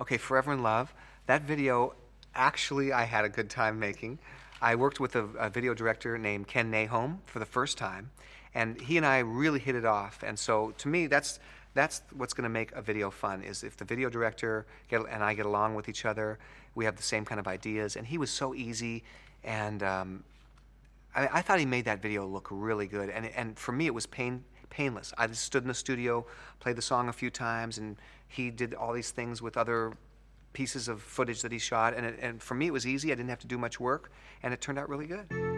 Okay, Forever in Love. That video, actually, I had a good time making. I worked with a, a video director named Ken Nahoum for the first time, and he and I really hit it off. And so, to me, that's that's what's going to make a video fun. Is if the video director get, and I get along with each other, we have the same kind of ideas. And he was so easy, and um, I, I thought he made that video look really good. And and for me, it was pain painless. I just stood in the studio, played the song a few times, and he did all these things with other pieces of footage that he shot. And, it, and for me, it was easy. I didn't have to do much work, and it turned out really good.